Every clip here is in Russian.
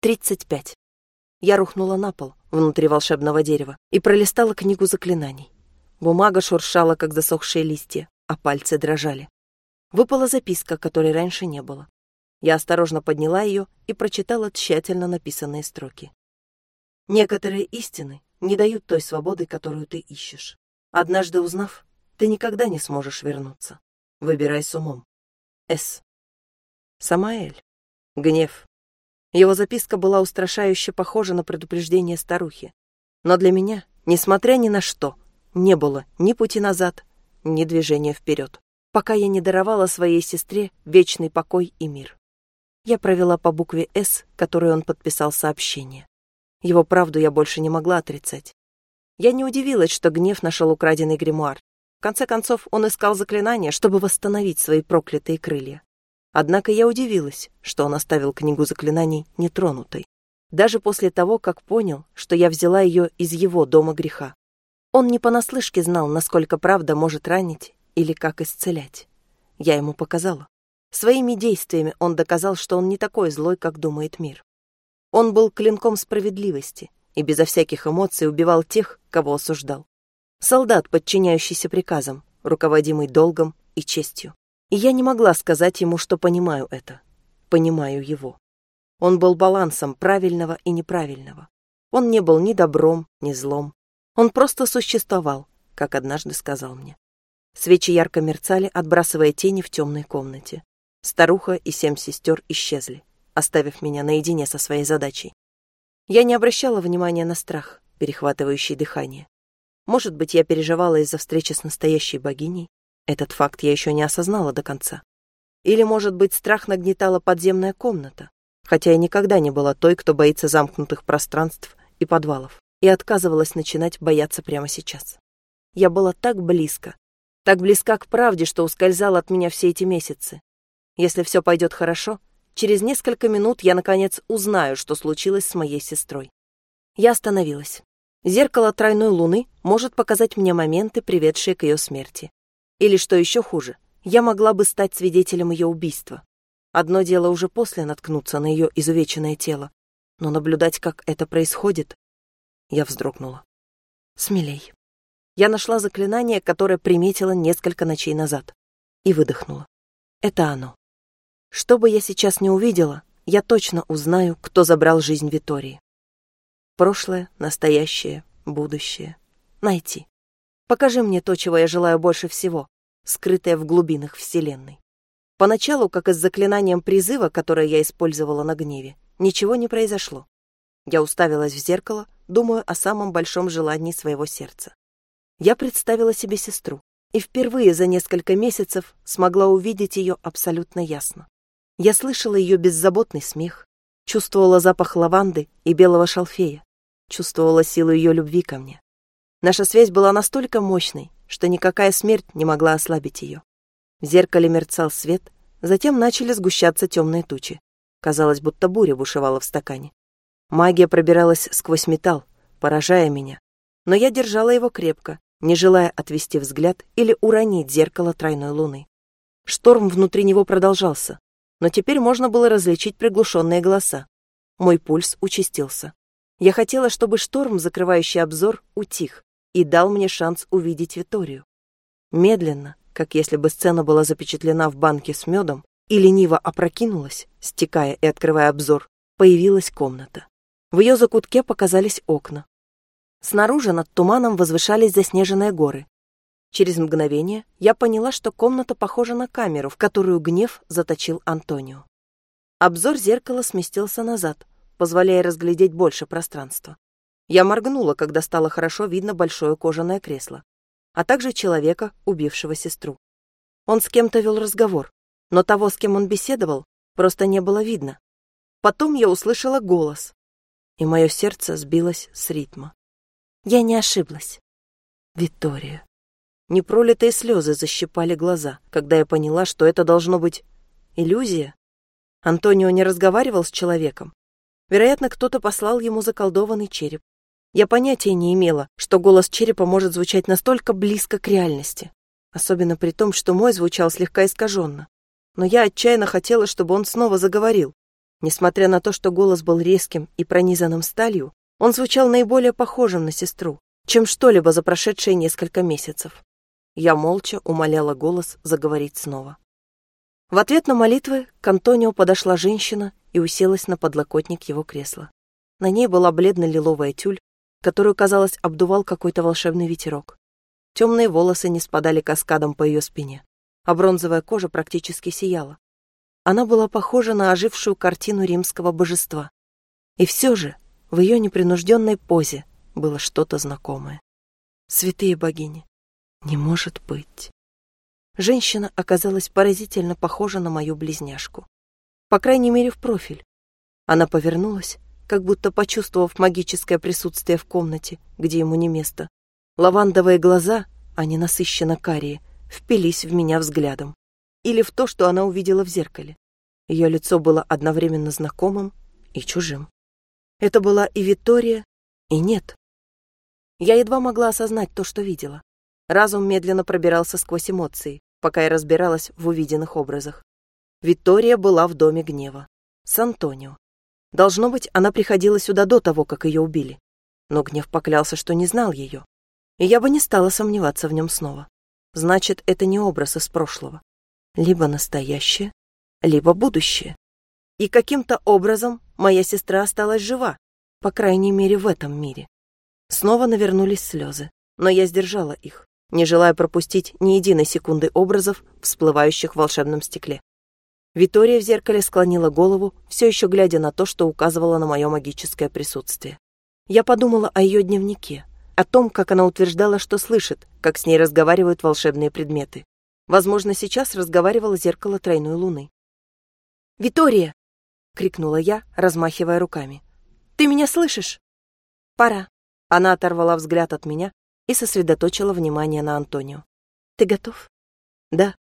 35. Я рухнула на пол внутри волшебного дерева и пролистала книгу заклинаний. Бумага шуршала, как засохшие листья, а пальцы дрожали. Выпала записка, которой раньше не было. Я осторожно подняла ее и прочитала тщательно написанные строки. Некоторые истины не дают той свободы, которую ты ищешь. Однажды узнав, ты никогда не сможешь вернуться. Выбирай с умом. С. Самаэль. Гнев. Его записка была устрашающе похожа на предупреждение старухи. Но для меня, несмотря ни на что, не было ни пути назад, ни движения вперед, пока я не даровала своей сестре вечный покой и мир. Я провела по букве «С», которую он подписал сообщение. Его правду я больше не могла отрицать. Я не удивилась, что гнев нашел украденный гримуар. В конце концов, он искал заклинание, чтобы восстановить свои проклятые крылья. Однако я удивилась, что он оставил книгу заклинаний нетронутой, даже после того, как понял, что я взяла ее из его дома греха. Он не понаслышке знал, насколько правда может ранить или как исцелять. Я ему показала. Своими действиями он доказал, что он не такой злой, как думает мир. Он был клинком справедливости и безо всяких эмоций убивал тех, кого осуждал. Солдат, подчиняющийся приказам, руководимый долгом и честью. И я не могла сказать ему, что понимаю это. Понимаю его. Он был балансом правильного и неправильного. Он не был ни добром, ни злом. Он просто существовал, как однажды сказал мне. Свечи ярко мерцали, отбрасывая тени в темной комнате. Старуха и семь сестер исчезли, оставив меня наедине со своей задачей. Я не обращала внимания на страх, перехватывающий дыхание. Может быть, я переживала из-за встречи с настоящей богиней, этот факт я еще не осознала до конца. Или, может быть, страх нагнетала подземная комната, хотя я никогда не была той, кто боится замкнутых пространств и подвалов, и отказывалась начинать бояться прямо сейчас. Я была так близко, так близка к правде, что ускользала от меня все эти месяцы. Если все пойдет хорошо, через несколько минут я, наконец, узнаю, что случилось с моей сестрой. Я остановилась. Зеркало тройной луны может показать мне моменты, приведшие к ее смерти. Или, что еще хуже, я могла бы стать свидетелем ее убийства. Одно дело уже после наткнуться на ее изувеченное тело, но наблюдать, как это происходит... Я вздрогнула. Смелей. Я нашла заклинание, которое приметила несколько ночей назад, и выдохнула. Это оно. Что бы я сейчас не увидела, я точно узнаю, кто забрал жизнь Витории. Прошлое, настоящее, будущее. Найти. Покажи мне то, чего я желаю больше всего, скрытое в глубинах Вселенной. Поначалу, как и с заклинанием призыва, которое я использовала на гневе, ничего не произошло. Я уставилась в зеркало, думаю о самом большом желании своего сердца. Я представила себе сестру и впервые за несколько месяцев смогла увидеть ее абсолютно ясно. Я слышала ее беззаботный смех, чувствовала запах лаванды и белого шалфея, чувствовала силу ее любви ко мне. Наша связь была настолько мощной, что никакая смерть не могла ослабить ее. В зеркале мерцал свет, затем начали сгущаться темные тучи. Казалось, будто буря бушевала в стакане. Магия пробиралась сквозь металл, поражая меня. Но я держала его крепко, не желая отвести взгляд или уронить зеркало тройной луны. Шторм внутри него продолжался, но теперь можно было различить приглушенные голоса. Мой пульс участился. Я хотела, чтобы шторм, закрывающий обзор, утих, и дал мне шанс увидеть Виторию. Медленно, как если бы сцена была запечатлена в банке с медом, и лениво опрокинулась, стекая и открывая обзор, появилась комната. В ее закутке показались окна. Снаружи над туманом возвышались заснеженные горы. Через мгновение я поняла, что комната похожа на камеру, в которую гнев заточил Антонио. Обзор зеркала сместился назад, позволяя разглядеть больше пространства. Я моргнула, когда стало хорошо видно большое кожаное кресло, а также человека, убившего сестру. Он с кем-то вел разговор, но того, с кем он беседовал, просто не было видно. Потом я услышала голос, и мое сердце сбилось с ритма. Я не ошиблась. Виктория. Непролитые слезы защипали глаза, когда я поняла, что это должно быть иллюзия. Антонио не разговаривал с человеком. Вероятно, кто-то послал ему заколдованный череп. Я понятия не имела, что голос черепа может звучать настолько близко к реальности, особенно при том, что мой звучал слегка искаженно. Но я отчаянно хотела, чтобы он снова заговорил. Несмотря на то, что голос был резким и пронизанным сталью, он звучал наиболее похожим на сестру, чем что-либо за прошедшие несколько месяцев. Я молча умоляла голос заговорить снова. В ответ на молитвы к Антонио подошла женщина и уселась на подлокотник его кресла. На ней была бледно-лиловая тюль, которую, казалось, обдувал какой-то волшебный ветерок. Темные волосы не спадали каскадом по ее спине, а бронзовая кожа практически сияла. Она была похожа на ожившую картину римского божества. И все же в ее непринужденной позе было что-то знакомое. Святые богини, не может быть. Женщина оказалась поразительно похожа на мою близняшку. По крайней мере, в профиль. Она повернулась, как будто почувствовав магическое присутствие в комнате, где ему не место. Лавандовые глаза, они насыщенно карие, впились в меня взглядом. Или в то, что она увидела в зеркале. Ее лицо было одновременно знакомым и чужим. Это была и Виктория, и нет. Я едва могла осознать то, что видела. Разум медленно пробирался сквозь эмоции, пока я разбиралась в увиденных образах. Виктория была в доме гнева. С Антонио. Должно быть, она приходила сюда до того, как ее убили. Но гнев поклялся, что не знал ее. И я бы не стала сомневаться в нем снова. Значит, это не образ из прошлого. Либо настоящее, либо будущее. И каким-то образом моя сестра осталась жива, по крайней мере, в этом мире. Снова навернулись слезы, но я сдержала их, не желая пропустить ни единой секунды образов, всплывающих в волшебном стекле. Витория в зеркале склонила голову, все еще глядя на то, что указывало на мое магическое присутствие. Я подумала о ее дневнике, о том, как она утверждала, что слышит, как с ней разговаривают волшебные предметы. Возможно, сейчас разговаривало зеркало тройной луны. «Витория!» — крикнула я, размахивая руками. «Ты меня слышишь?» «Пора». Она оторвала взгляд от меня и сосредоточила внимание на Антонио. «Ты готов?» «Да».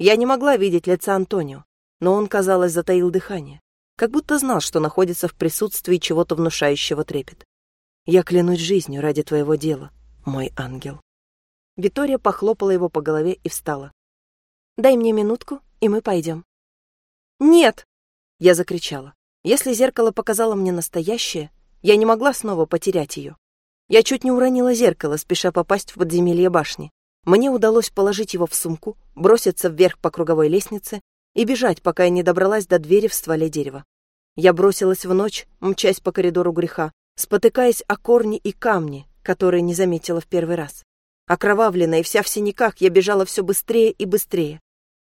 Я не могла видеть лица Антонио, но он, казалось, затаил дыхание, как будто знал, что находится в присутствии чего-то внушающего трепет. «Я клянусь жизнью ради твоего дела, мой ангел». Витория похлопала его по голове и встала. «Дай мне минутку, и мы пойдем». «Нет!» — я закричала. Если зеркало показало мне настоящее, я не могла снова потерять ее. Я чуть не уронила зеркало, спеша попасть в подземелье башни. Мне удалось положить его в сумку, броситься вверх по круговой лестнице и бежать, пока я не добралась до двери в стволе дерева. Я бросилась в ночь, мчась по коридору греха, спотыкаясь о корни и камни, которые не заметила в первый раз. Окровавленная и вся в синяках, я бежала все быстрее и быстрее.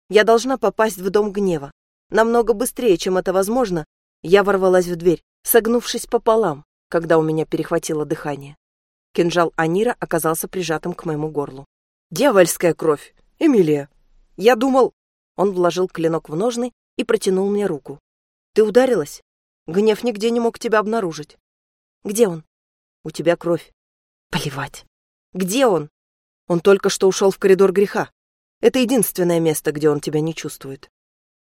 Я должна попасть в дом гнева. Намного быстрее, чем это возможно, я ворвалась в дверь, согнувшись пополам, когда у меня перехватило дыхание. Кинжал Анира оказался прижатым к моему горлу. «Дьявольская кровь! Эмилия! Я думал...» Он вложил клинок в ножны и протянул мне руку. «Ты ударилась? Гнев нигде не мог тебя обнаружить». «Где он?» «У тебя кровь». «Плевать». «Где он?» «Он только что ушел в коридор греха. Это единственное место, где он тебя не чувствует».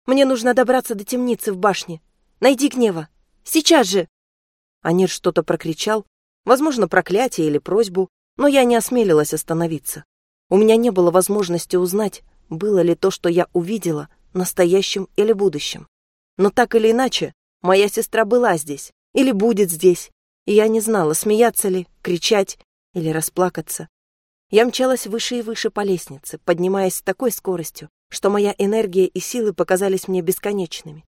«Мне нужно добраться до темницы в башне. Найди гнева. Сейчас же!» Анир что-то прокричал, возможно, проклятие или просьбу, но я не осмелилась остановиться. У меня не было возможности узнать, было ли то, что я увидела, настоящим или будущим. Но так или иначе, моя сестра была здесь или будет здесь, и я не знала, смеяться ли, кричать или расплакаться. Я мчалась выше и выше по лестнице, поднимаясь с такой скоростью, что моя энергия и силы показались мне бесконечными.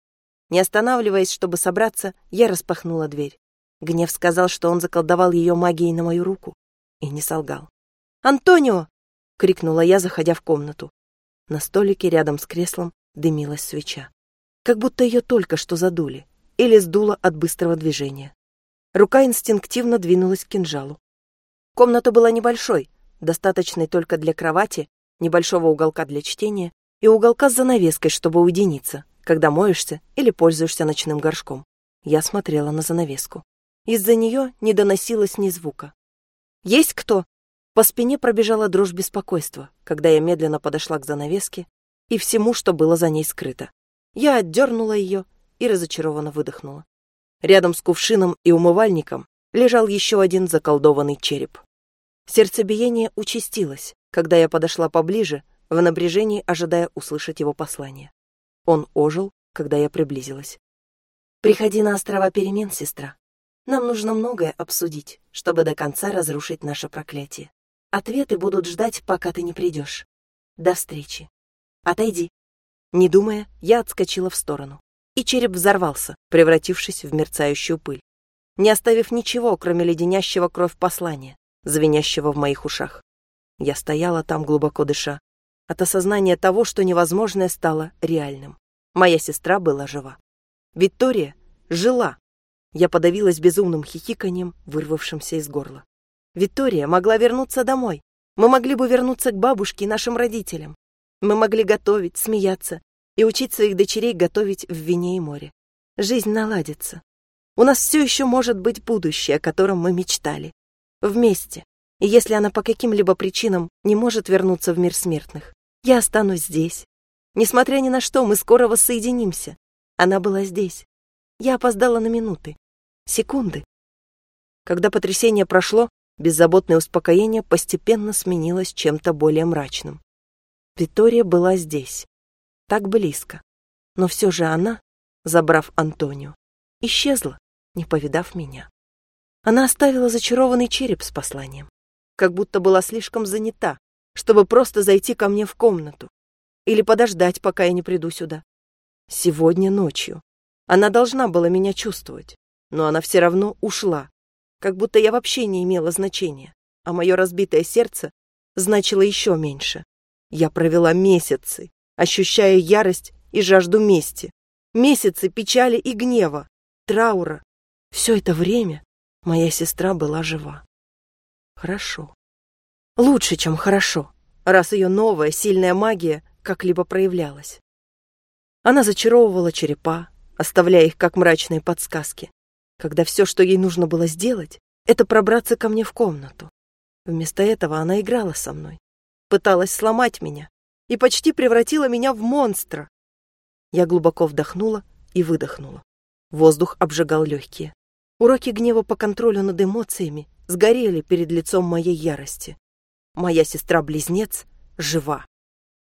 Не останавливаясь, чтобы собраться, я распахнула дверь. Гнев сказал, что он заколдовал ее магией на мою руку, и не солгал. «Антонио!» — крикнула я, заходя в комнату. На столике рядом с креслом дымилась свеча. Как будто ее только что задули или сдуло от быстрого движения. Рука инстинктивно двинулась к кинжалу. Комната была небольшой, достаточной только для кровати, небольшого уголка для чтения и уголка с занавеской, чтобы уединиться, когда моешься или пользуешься ночным горшком. Я смотрела на занавеску. Из-за нее не доносилось ни звука. «Есть кто?» По спине пробежала дрожь беспокойства, когда я медленно подошла к занавеске и всему, что было за ней скрыто. Я отдернула ее и разочарованно выдохнула. Рядом с кувшином и умывальником лежал еще один заколдованный череп. Сердцебиение участилось, когда я подошла поближе, в напряжении ожидая услышать его послание. Он ожил, когда я приблизилась. Приходи на острова перемен, сестра. Нам нужно многое обсудить, чтобы до конца разрушить наше проклятие. Ответы будут ждать, пока ты не придешь. До встречи. Отойди. Не думая, я отскочила в сторону. И череп взорвался, превратившись в мерцающую пыль, не оставив ничего, кроме леденящего кровь послания, звенящего в моих ушах. Я стояла там, глубоко дыша, от осознания того, что невозможное стало реальным. Моя сестра была жива. Виктория жила. Я подавилась безумным хихиканьем, вырвавшимся из горла. Виктория могла вернуться домой. Мы могли бы вернуться к бабушке и нашим родителям. Мы могли готовить, смеяться и учить своих дочерей готовить в вине и море. Жизнь наладится. У нас все еще может быть будущее, о котором мы мечтали. Вместе. И если она по каким-либо причинам не может вернуться в мир смертных, я останусь здесь. Несмотря ни на что, мы скоро воссоединимся. Она была здесь. Я опоздала на минуты, секунды. Когда потрясение прошло, беззаботное успокоение постепенно сменилось чем-то более мрачным. Виктория была здесь, так близко. Но все же она, забрав Антонио, исчезла, не повидав меня. Она оставила зачарованный череп с посланием, как будто была слишком занята, чтобы просто зайти ко мне в комнату или подождать, пока я не приду сюда. Сегодня ночью. Она должна была меня чувствовать, но она все равно ушла, как будто я вообще не имела значения, а мое разбитое сердце значило еще меньше. Я провела месяцы, ощущая ярость и жажду мести, месяцы печали и гнева, траура. Все это время моя сестра была жива. Хорошо. Лучше, чем хорошо, раз ее новая сильная магия как-либо проявлялась. Она зачаровывала черепа, оставляя их как мрачные подсказки, когда все, что ей нужно было сделать, это пробраться ко мне в комнату. Вместо этого она играла со мной, пыталась сломать меня и почти превратила меня в монстра. Я глубоко вдохнула и выдохнула. Воздух обжигал легкие. Уроки гнева по контролю над эмоциями сгорели перед лицом моей ярости. Моя сестра-близнец жива.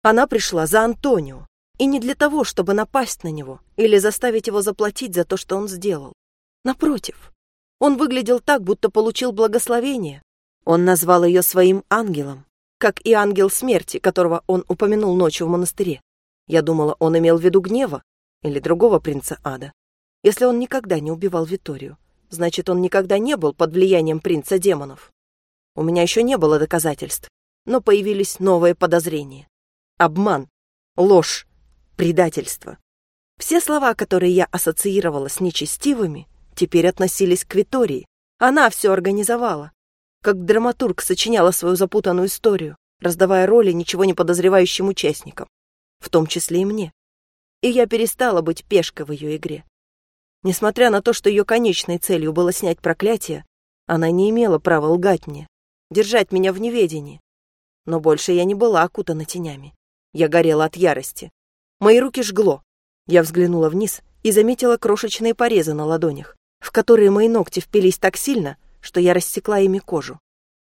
Она пришла за Антонио, и не для того, чтобы напасть на него или заставить его заплатить за то, что он сделал. Напротив, он выглядел так, будто получил благословение. Он назвал ее своим ангелом, как и ангел смерти, которого он упомянул ночью в монастыре. Я думала, он имел в виду гнева или другого принца ада. Если он никогда не убивал Виторию, значит, он никогда не был под влиянием принца демонов. У меня еще не было доказательств, но появились новые подозрения. Обман, ложь, предательство. Все слова, которые я ассоциировала с нечестивыми, теперь относились к Витории. Она все организовала. Как драматург сочиняла свою запутанную историю, раздавая роли ничего не подозревающим участникам, в том числе и мне. И я перестала быть пешкой в ее игре. Несмотря на то, что ее конечной целью было снять проклятие, она не имела права лгать мне, держать меня в неведении. Но больше я не была окутана тенями. Я горела от ярости. Мои руки жгло. Я взглянула вниз и заметила крошечные порезы на ладонях, в которые мои ногти впились так сильно, что я рассекла ими кожу.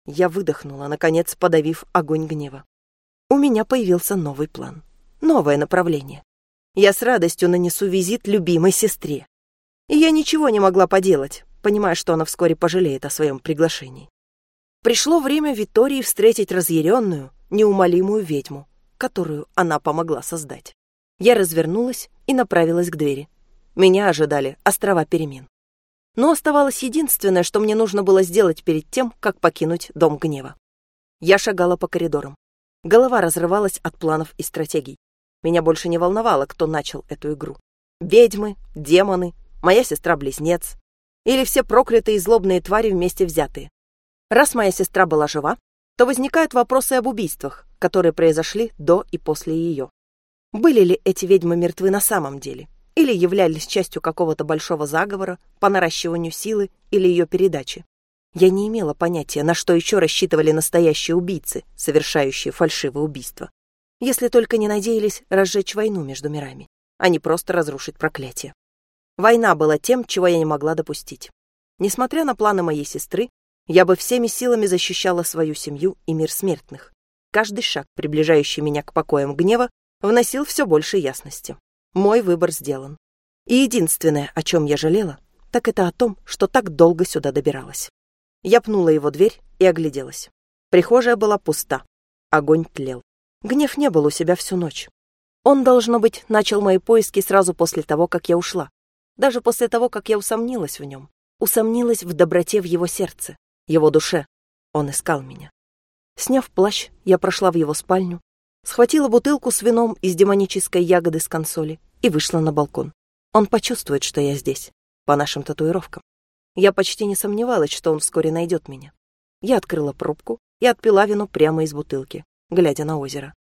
Я выдохнула, наконец подавив огонь гнева. У меня появился новый план, новое направление. Я с радостью нанесу визит любимой сестре. И я ничего не могла поделать, понимая, что она вскоре пожалеет о своем приглашении. Пришло время Витории встретить разъяренную, неумолимую ведьму, которую она помогла создать. Я развернулась и направилась к двери. Меня ожидали острова перемен. Но оставалось единственное, что мне нужно было сделать перед тем, как покинуть Дом Гнева. Я шагала по коридорам. Голова разрывалась от планов и стратегий. Меня больше не волновало, кто начал эту игру. Ведьмы, демоны, моя сестра-близнец или все проклятые и злобные твари вместе взятые. Раз моя сестра была жива, то возникают вопросы об убийствах, которые произошли до и после ее. Были ли эти ведьмы мертвы на самом деле? Или являлись частью какого-то большого заговора по наращиванию силы или ее передачи? Я не имела понятия, на что еще рассчитывали настоящие убийцы, совершающие фальшивое убийство. Если только не надеялись разжечь войну между мирами, а не просто разрушить проклятие. Война была тем, чего я не могла допустить. Несмотря на планы моей сестры, я бы всеми силами защищала свою семью и мир смертных. Каждый шаг, приближающий меня к покоям гнева, вносил все больше ясности. Мой выбор сделан. И единственное, о чем я жалела, так это о том, что так долго сюда добиралась. Я пнула его дверь и огляделась. Прихожая была пуста. Огонь тлел. Гнев не был у себя всю ночь. Он, должно быть, начал мои поиски сразу после того, как я ушла. Даже после того, как я усомнилась в нем. Усомнилась в доброте в его сердце, его душе. Он искал меня. Сняв плащ, я прошла в его спальню, схватила бутылку с вином из демонической ягоды с консоли и вышла на балкон. Он почувствует, что я здесь, по нашим татуировкам. Я почти не сомневалась, что он вскоре найдет меня. Я открыла пробку и отпила вино прямо из бутылки, глядя на озеро.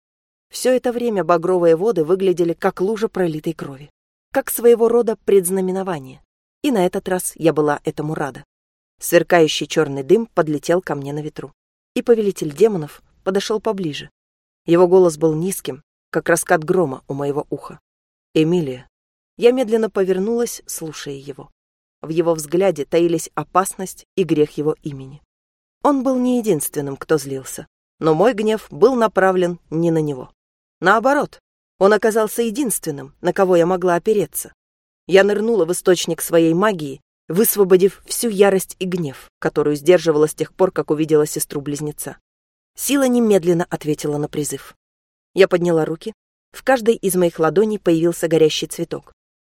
Все это время багровые воды выглядели как лужа пролитой крови, как своего рода предзнаменование. И на этот раз я была этому рада. Сверкающий черный дым подлетел ко мне на ветру. И повелитель демонов подошел поближе. Его голос был низким, как раскат грома у моего уха. «Эмилия». Я медленно повернулась, слушая его. В его взгляде таились опасность и грех его имени. Он был не единственным, кто злился, но мой гнев был направлен не на него. Наоборот, он оказался единственным, на кого я могла опереться. Я нырнула в источник своей магии высвободив всю ярость и гнев, которую сдерживала с тех пор, как увидела сестру-близнеца. Сила немедленно ответила на призыв. Я подняла руки. В каждой из моих ладоней появился горящий цветок.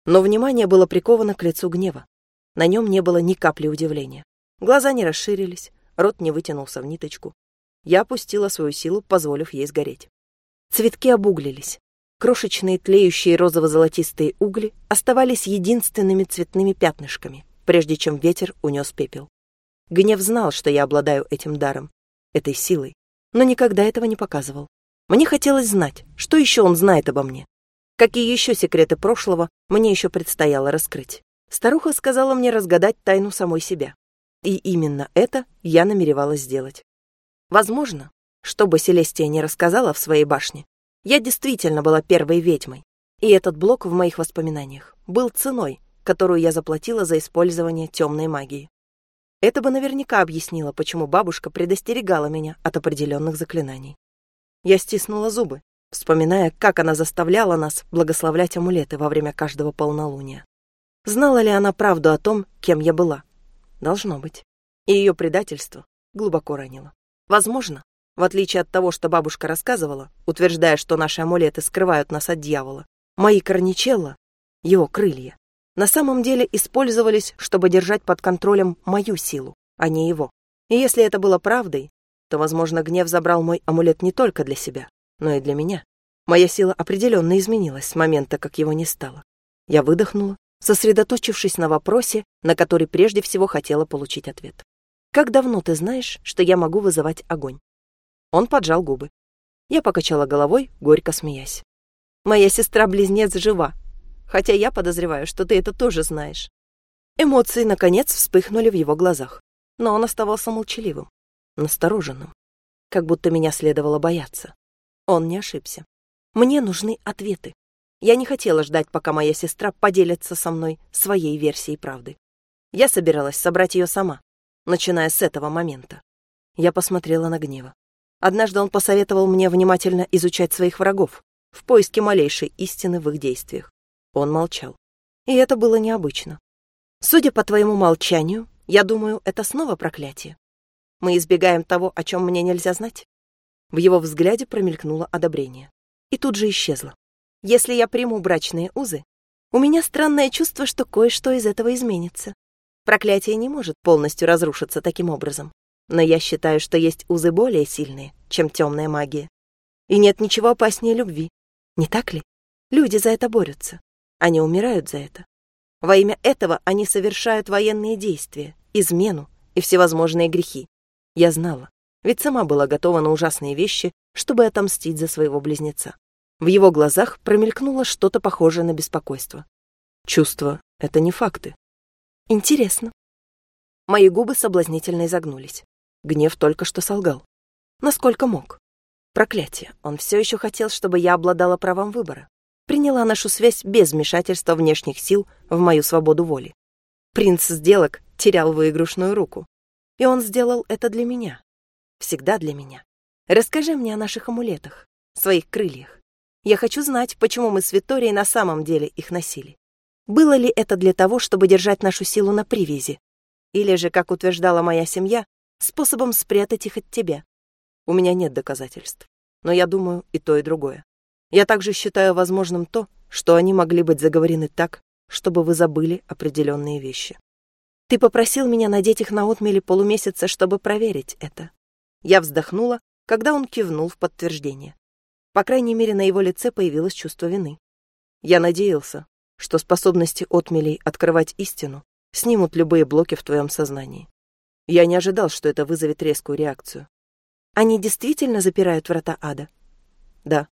Но внимание было приковано к лицу гнева. На нем не было ни капли удивления. Глаза не расширились, рот не вытянулся в ниточку. Я опустила свою силу, позволив ей сгореть. Цветки обуглились. Крошечные тлеющие розово-золотистые угли оставались единственными цветными пятнышками, прежде чем ветер унес пепел. Гнев знал, что я обладаю этим даром, этой силой, но никогда этого не показывал. Мне хотелось знать, что еще он знает обо мне. Какие еще секреты прошлого мне еще предстояло раскрыть. Старуха сказала мне разгадать тайну самой себя. И именно это я намеревалась сделать. Возможно, что бы Селестия не рассказала в своей башне, я действительно была первой ведьмой, и этот блок в моих воспоминаниях был ценой, которую я заплатила за использование темной магии. Это бы наверняка объяснило, почему бабушка предостерегала меня от определенных заклинаний. Я стиснула зубы, вспоминая, как она заставляла нас благословлять амулеты во время каждого полнолуния. Знала ли она правду о том, кем я была? Должно быть. И ее предательство глубоко ранило. Возможно, в отличие от того, что бабушка рассказывала, утверждая, что наши амулеты скрывают нас от дьявола, мои корничелла, его крылья, на самом деле использовались, чтобы держать под контролем мою силу, а не его. И если это было правдой, то, возможно, гнев забрал мой амулет не только для себя, но и для меня. Моя сила определенно изменилась с момента, как его не стало. Я выдохнула, сосредоточившись на вопросе, на который прежде всего хотела получить ответ. «Как давно ты знаешь, что я могу вызывать огонь?» Он поджал губы. Я покачала головой, горько смеясь. «Моя сестра-близнец жива, хотя я подозреваю, что ты это тоже знаешь. Эмоции, наконец, вспыхнули в его глазах, но он оставался молчаливым, настороженным, как будто меня следовало бояться. Он не ошибся. Мне нужны ответы. Я не хотела ждать, пока моя сестра поделится со мной своей версией правды. Я собиралась собрать ее сама, начиная с этого момента. Я посмотрела на гнева. Однажды он посоветовал мне внимательно изучать своих врагов в поиске малейшей истины в их действиях. Он молчал. И это было необычно. Судя по твоему молчанию, я думаю, это снова проклятие. Мы избегаем того, о чем мне нельзя знать. В его взгляде промелькнуло одобрение. И тут же исчезло. Если я приму брачные узы, у меня странное чувство, что кое-что из этого изменится. Проклятие не может полностью разрушиться таким образом. Но я считаю, что есть узы более сильные, чем темная магия. И нет ничего опаснее любви. Не так ли? Люди за это борются. Они умирают за это. Во имя этого они совершают военные действия, измену и всевозможные грехи. Я знала, ведь сама была готова на ужасные вещи, чтобы отомстить за своего близнеца. В его глазах промелькнуло что-то похожее на беспокойство. Чувства — это не факты. Интересно. Мои губы соблазнительно изогнулись. Гнев только что солгал. Насколько мог. Проклятие. Он все еще хотел, чтобы я обладала правом выбора приняла нашу связь без вмешательства внешних сил в мою свободу воли. Принц сделок терял выигрышную руку. И он сделал это для меня. Всегда для меня. Расскажи мне о наших амулетах, своих крыльях. Я хочу знать, почему мы с Виторией на самом деле их носили. Было ли это для того, чтобы держать нашу силу на привязи? Или же, как утверждала моя семья, способом спрятать их от тебя? У меня нет доказательств. Но я думаю и то, и другое. Я также считаю возможным то, что они могли быть заговорены так, чтобы вы забыли определенные вещи. Ты попросил меня надеть их на отмели полумесяца, чтобы проверить это. Я вздохнула, когда он кивнул в подтверждение. По крайней мере, на его лице появилось чувство вины. Я надеялся, что способности отмелей открывать истину снимут любые блоки в твоем сознании. Я не ожидал, что это вызовет резкую реакцию. Они действительно запирают врата ада? Да.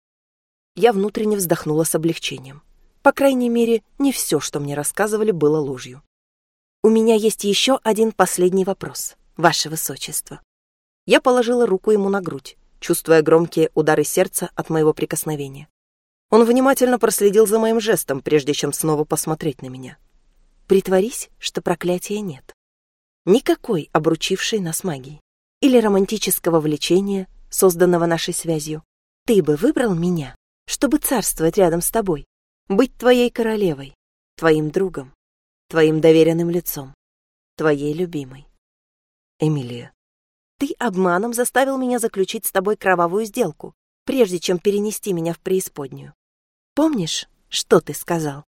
Я внутренне вздохнула с облегчением. По крайней мере, не все, что мне рассказывали, было ложью. У меня есть еще один последний вопрос, ваше высочество. Я положила руку ему на грудь, чувствуя громкие удары сердца от моего прикосновения. Он внимательно проследил за моим жестом, прежде чем снова посмотреть на меня. Притворись, что проклятия нет. Никакой обручившей нас магии или романтического влечения, созданного нашей связью. Ты бы выбрал меня, чтобы царствовать рядом с тобой, быть твоей королевой, твоим другом, твоим доверенным лицом, твоей любимой. Эмилия, ты обманом заставил меня заключить с тобой кровавую сделку, прежде чем перенести меня в преисподнюю. Помнишь, что ты сказал?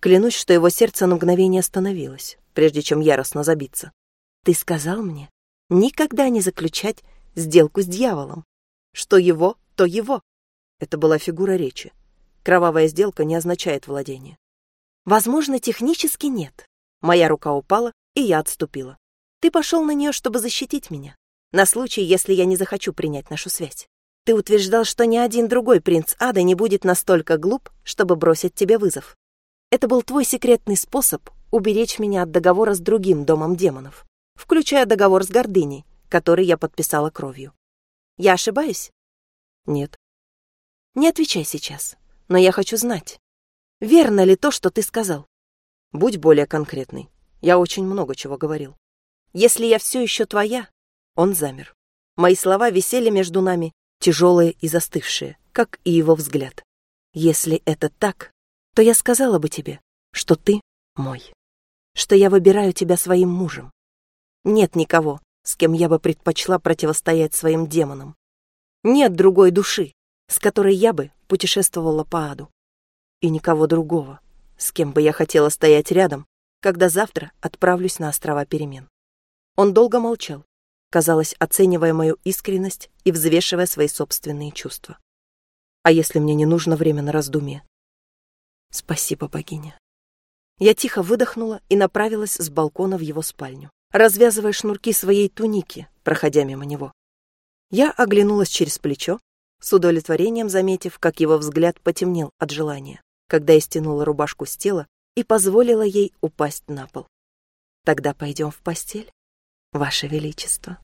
Клянусь, что его сердце на мгновение остановилось, прежде чем яростно забиться. Ты сказал мне, никогда не заключать сделку с дьяволом. Что его, то его. Это была фигура речи. Кровавая сделка не означает владение. Возможно, технически нет. Моя рука упала, и я отступила. Ты пошел на нее, чтобы защитить меня. На случай, если я не захочу принять нашу связь. Ты утверждал, что ни один другой принц ада не будет настолько глуп, чтобы бросить тебе вызов. Это был твой секретный способ уберечь меня от договора с другим домом демонов включая договор с гордыней, который я подписала кровью. Я ошибаюсь? Нет. Не отвечай сейчас, но я хочу знать, верно ли то, что ты сказал. Будь более конкретный. Я очень много чего говорил. Если я все еще твоя, он замер. Мои слова висели между нами, тяжелые и застывшие, как и его взгляд. Если это так, то я сказала бы тебе, что ты мой, что я выбираю тебя своим мужем, нет никого, с кем я бы предпочла противостоять своим демонам. Нет другой души, с которой я бы путешествовала по аду. И никого другого, с кем бы я хотела стоять рядом, когда завтра отправлюсь на острова перемен. Он долго молчал, казалось, оценивая мою искренность и взвешивая свои собственные чувства. А если мне не нужно время на раздумье? Спасибо, богиня. Я тихо выдохнула и направилась с балкона в его спальню развязывая шнурки своей туники, проходя мимо него. Я оглянулась через плечо, с удовлетворением заметив, как его взгляд потемнел от желания, когда я стянула рубашку с тела и позволила ей упасть на пол. «Тогда пойдем в постель, Ваше Величество».